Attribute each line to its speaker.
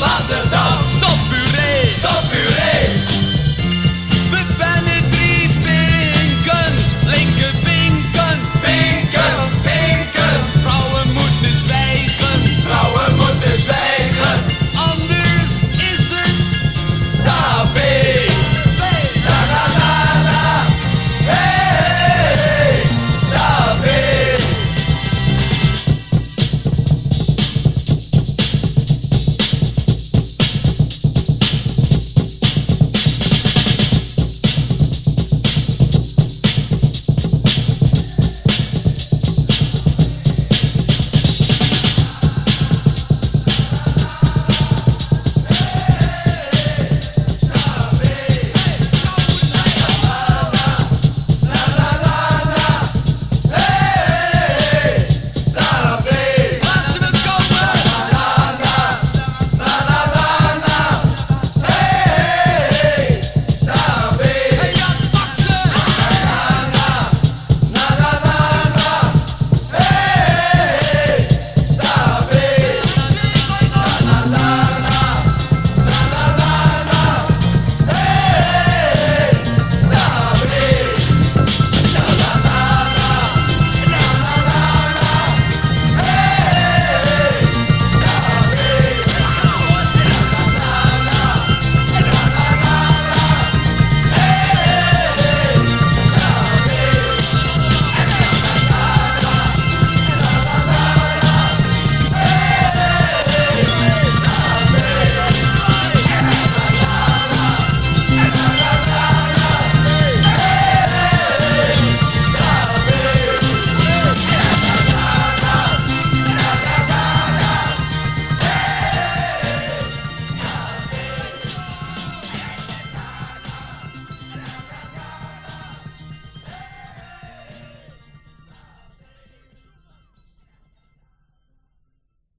Speaker 1: Lots